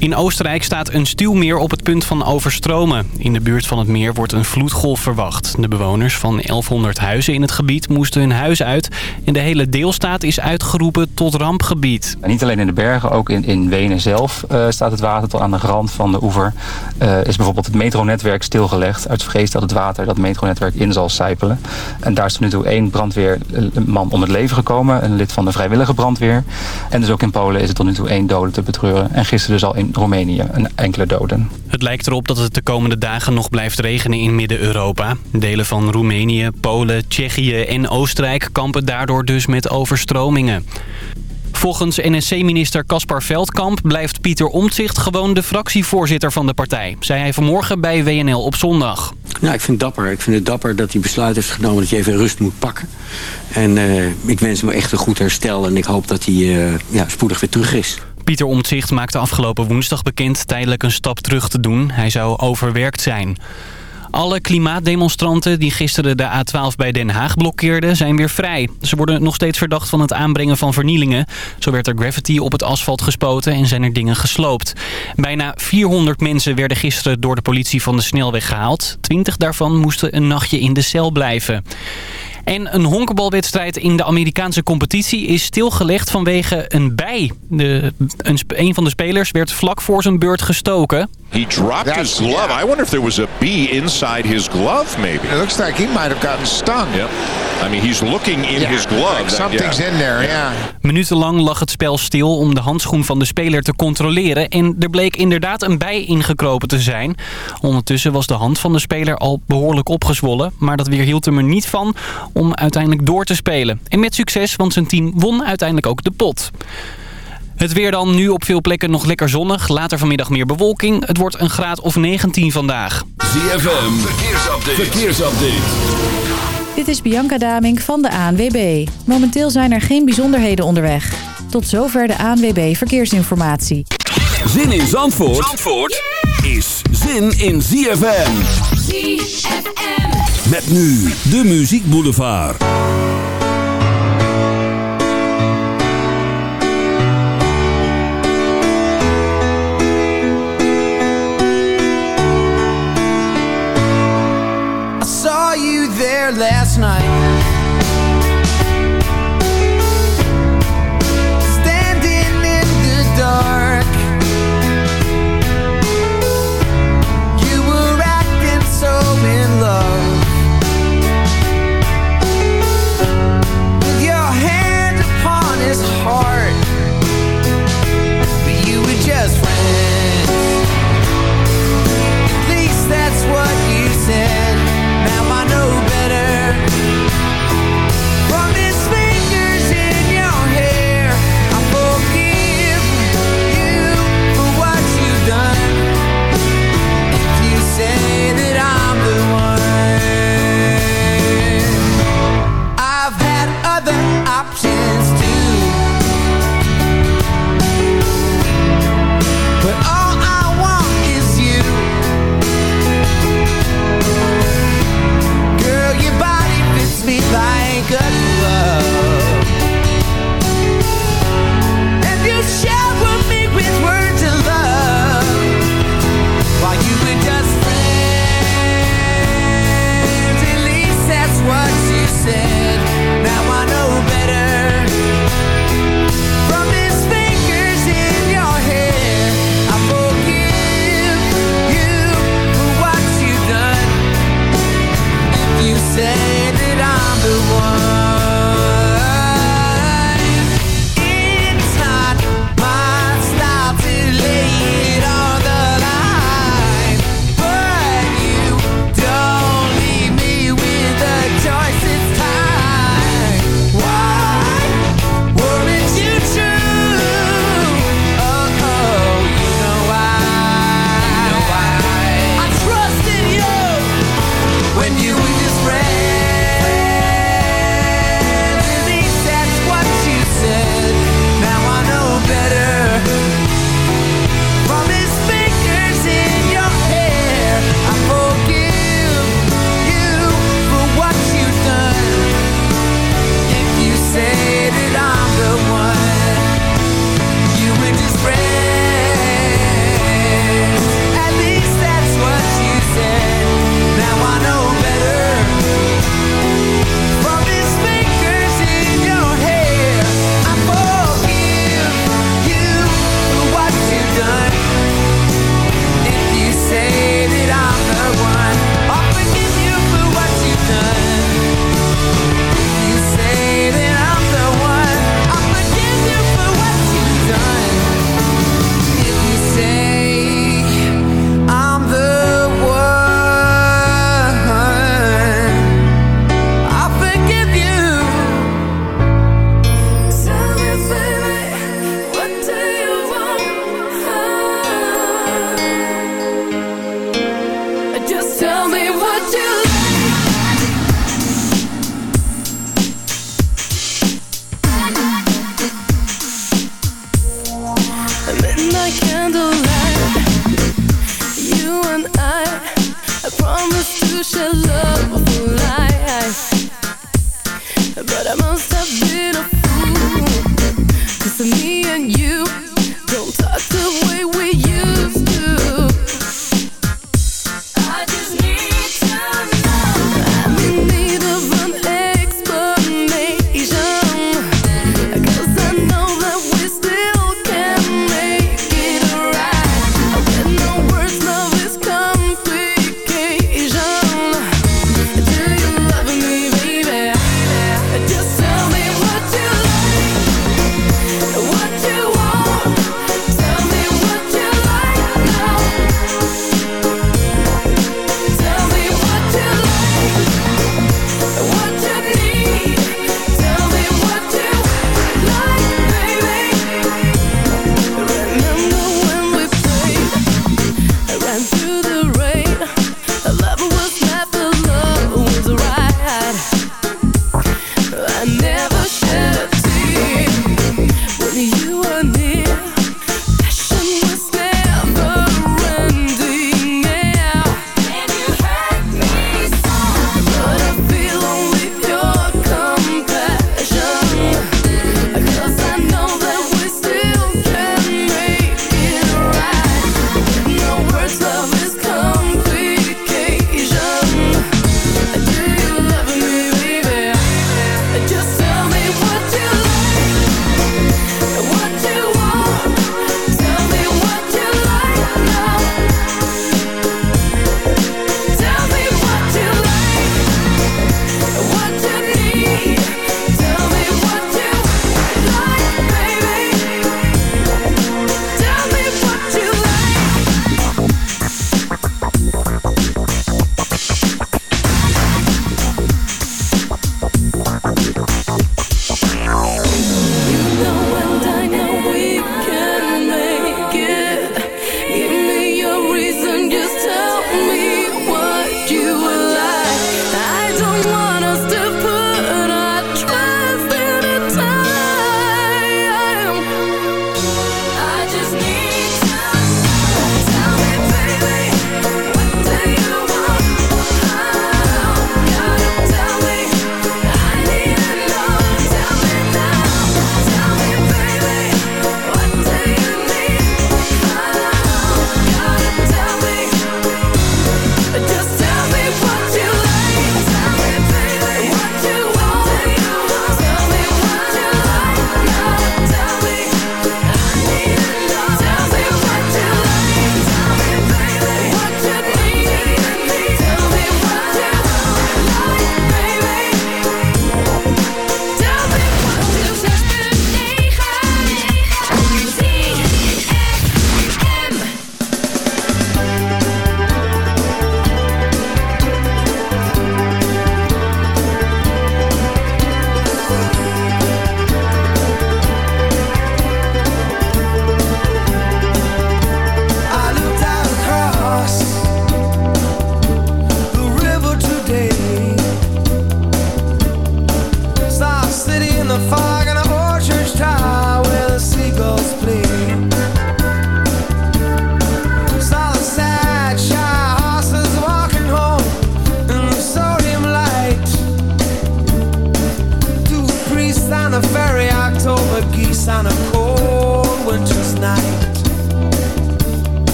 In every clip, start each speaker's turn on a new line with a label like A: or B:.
A: In Oostenrijk staat een stuwmeer op het punt van overstromen. In de buurt van het meer wordt een vloedgolf verwacht. De bewoners van 1100 huizen in het gebied moesten hun huis uit... en de hele deelstaat is uitgeroepen tot rampgebied.
B: Niet alleen in de bergen, ook in, in Wenen zelf uh, staat het water tot aan de rand van de oever. Uh, is bijvoorbeeld het metronetwerk stilgelegd... uit vrees dat het water dat metronetwerk in zal sijpelen. En daar is tot nu toe één brandweerman om het leven gekomen... een lid van de vrijwillige brandweer. En dus ook in Polen is er tot nu toe één dode te betreuren. En gisteren dus al in Roemenië een enkele doden.
A: Het lijkt erop dat het de komende dagen nog blijft regenen in Midden-Europa. Delen van Roemenië, Polen, Tsjechië en Oostenrijk kampen daardoor dus met overstromingen. Volgens NSC-minister Caspar Veldkamp blijft Pieter Omtzigt gewoon de fractievoorzitter van de partij. Zei hij vanmorgen bij WNL op zondag.
C: Nou, ik vind het dapper. Ik vind het dapper dat hij besluit heeft genomen dat je even rust moet pakken. En uh, ik wens hem echt een goed herstel en ik hoop dat hij uh, ja, spoedig weer terug is.
A: Pieter Omtzigt maakte afgelopen woensdag bekend tijdelijk een stap terug te doen. Hij zou overwerkt zijn. Alle klimaatdemonstranten die gisteren de A12 bij Den Haag blokkeerden zijn weer vrij. Ze worden nog steeds verdacht van het aanbrengen van vernielingen. Zo werd er graffiti op het asfalt gespoten en zijn er dingen gesloopt. Bijna 400 mensen werden gisteren door de politie van de snelweg gehaald. 20 daarvan moesten een nachtje in de cel blijven. En een honkerbalwedstrijd in de Amerikaanse competitie is stilgelegd vanwege een bij. De, een, een van de spelers werd vlak voor zijn beurt gestoken.
D: He dropped That's, his glove. Yeah. I wonder if there was a bee inside his glove, maybe.
E: It looks like he might have gotten stung.
D: Yep. I mean, he's looking in yeah, his glove. Like
E: something's
D: yeah.
E: in there, yeah.
A: Minutenlang lag het spel stil om de handschoen van de speler te controleren. En er bleek inderdaad een bij ingekropen te zijn. Ondertussen was de hand van de speler al behoorlijk opgezwollen. Maar dat weerhield hem er niet van om uiteindelijk door te spelen. En met succes, want zijn team won uiteindelijk ook de pot. Het weer dan nu op veel plekken nog lekker zonnig. Later vanmiddag meer bewolking. Het wordt een graad of 19 vandaag.
F: ZFM, verkeersupdate. verkeersupdate.
G: Dit is Bianca Damink van de ANWB. Momenteel zijn er geen bijzonderheden onderweg. Tot zover de ANWB Verkeersinformatie.
F: Zin in Zandvoort, Zandvoort is zin in ZFM. ZFM. Met nu de Muziek Boulevard.
H: there last night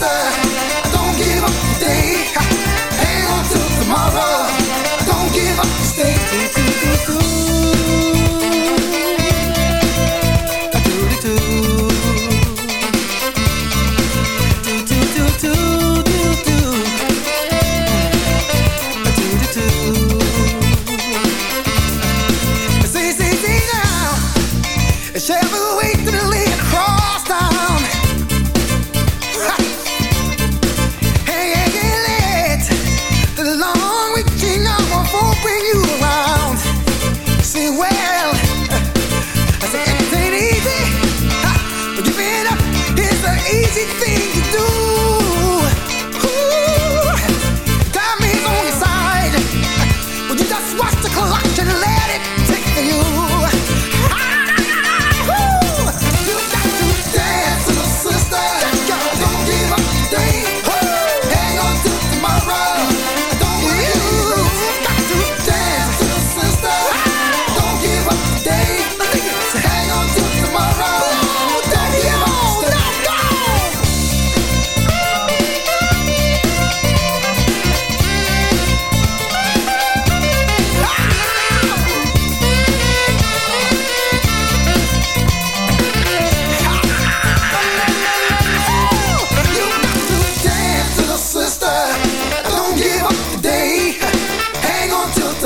I: certa.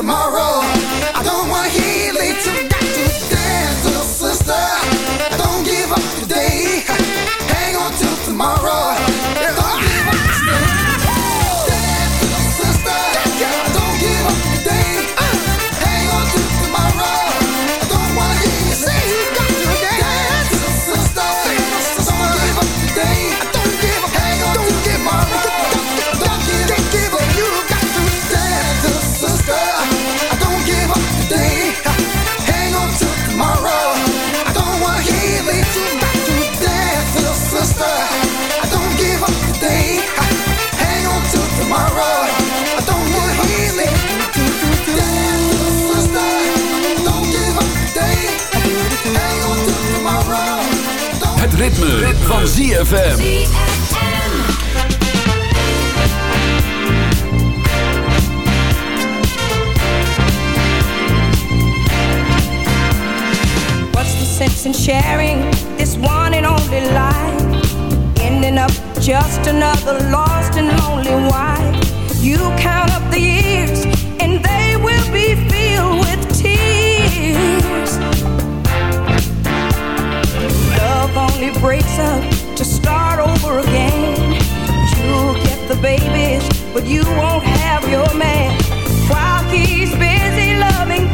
I: tomorrow.
F: ritme, ritme. van ZFM.
H: What's the sense in sharing this one and only life? Ending up just another lost and lonely wife. You count up the years it breaks up to start over again. You'll get the babies, but you won't have your man. While he's busy loving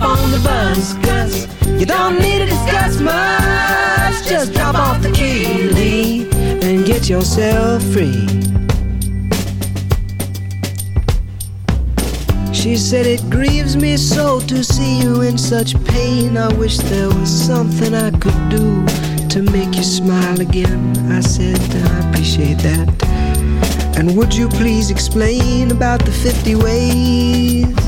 J: On the bus, Gus. You don't need to discuss much. Just drop off the key, and get yourself free. She said it grieves me so to see you in such pain. I wish there was something I could do to make you smile again. I said I appreciate that. And would you please explain about the 50 ways?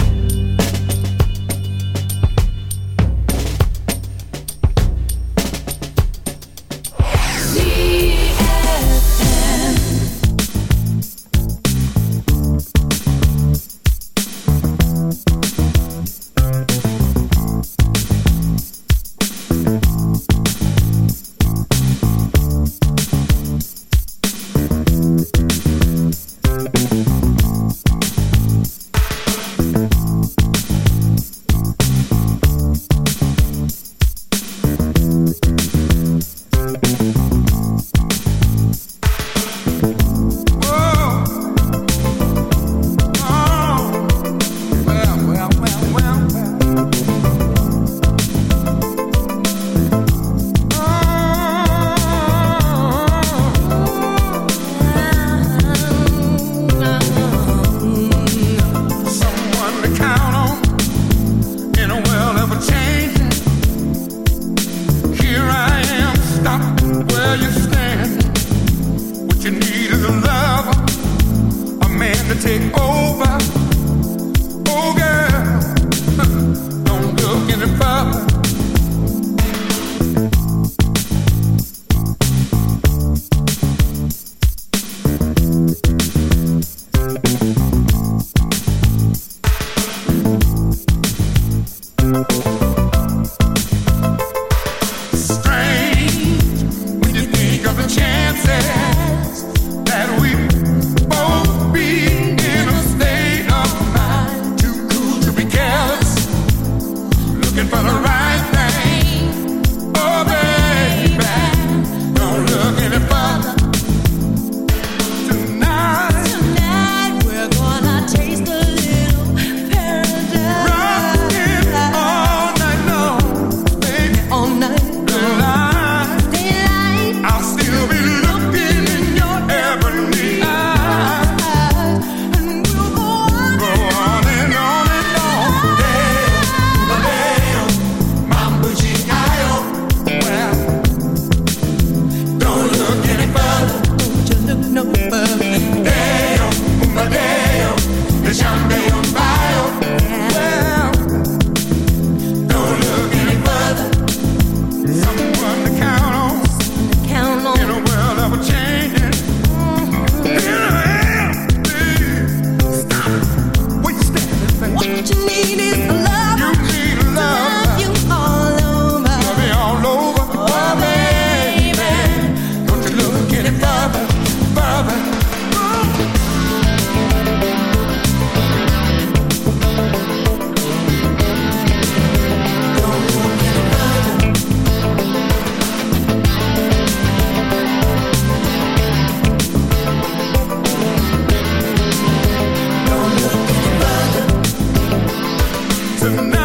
K: to
L: the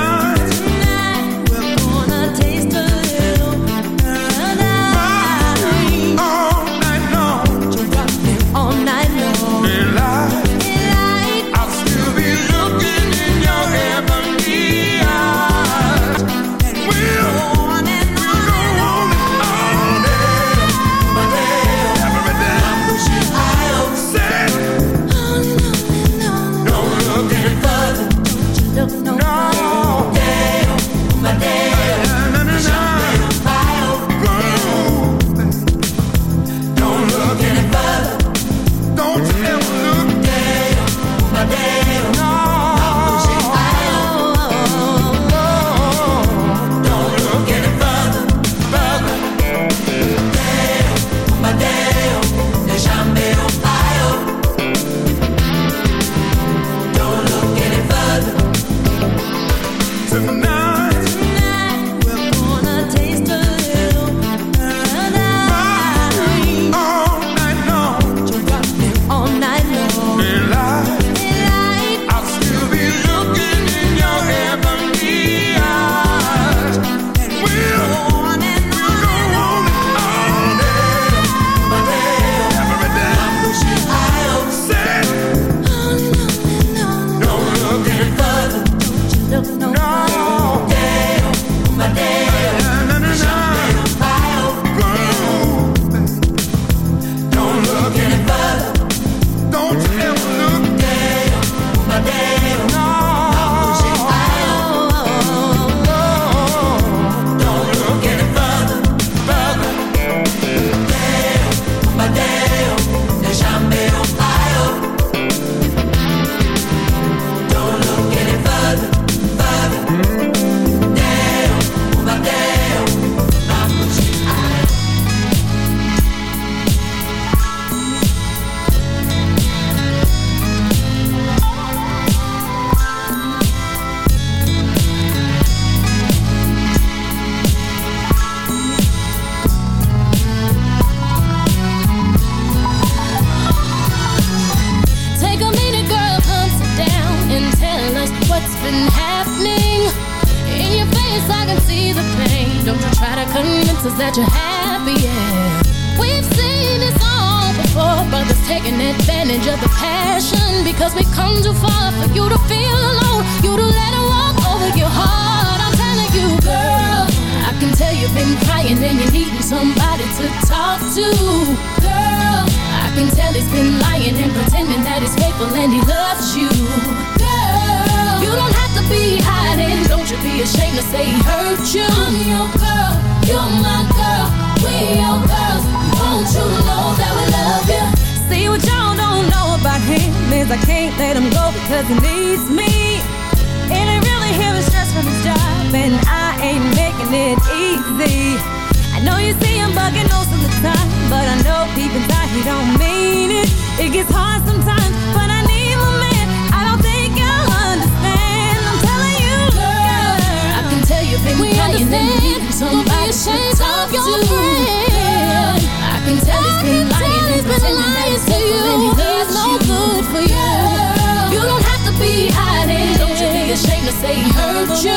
K: hurt you.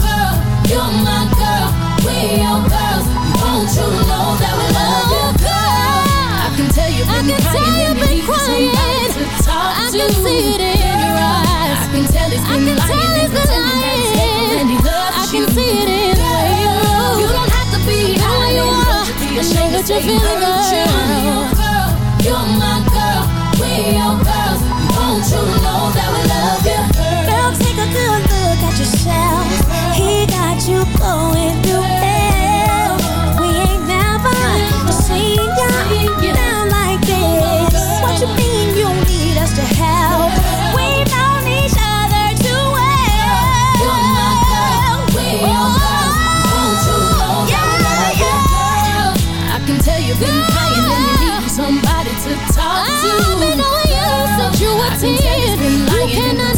K: Girl, you're my girl, we your girls. Won't you know that we love you, girl? I can tell you've
L: I
K: been
L: tell
K: crying and you
L: crying.
K: to talk
L: I
K: to.
L: can see it in your eyes.
K: I can tell he's
L: I
K: been lying and pretending that he loves
L: I
K: you.
L: can see it in the way you move.
K: You don't have to be
L: way you are.
K: You ashamed
L: that you're feeling
K: hurt you. Girl, you're my girl, we your girls. Won't you know that we love you?
L: Yourself. He got you going through hell. We ain't never seen you down like this. What you mean you need us to help? We've known each other too well.
K: You're my girl, we your girls. Won't you know that we love you, girl? I can tell you've been crying and you need somebody to talk to.
L: I've been knowing you since you were
K: I can tell he's
L: 10. You cannot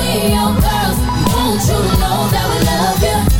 K: we your girls. Won't you know that we love you?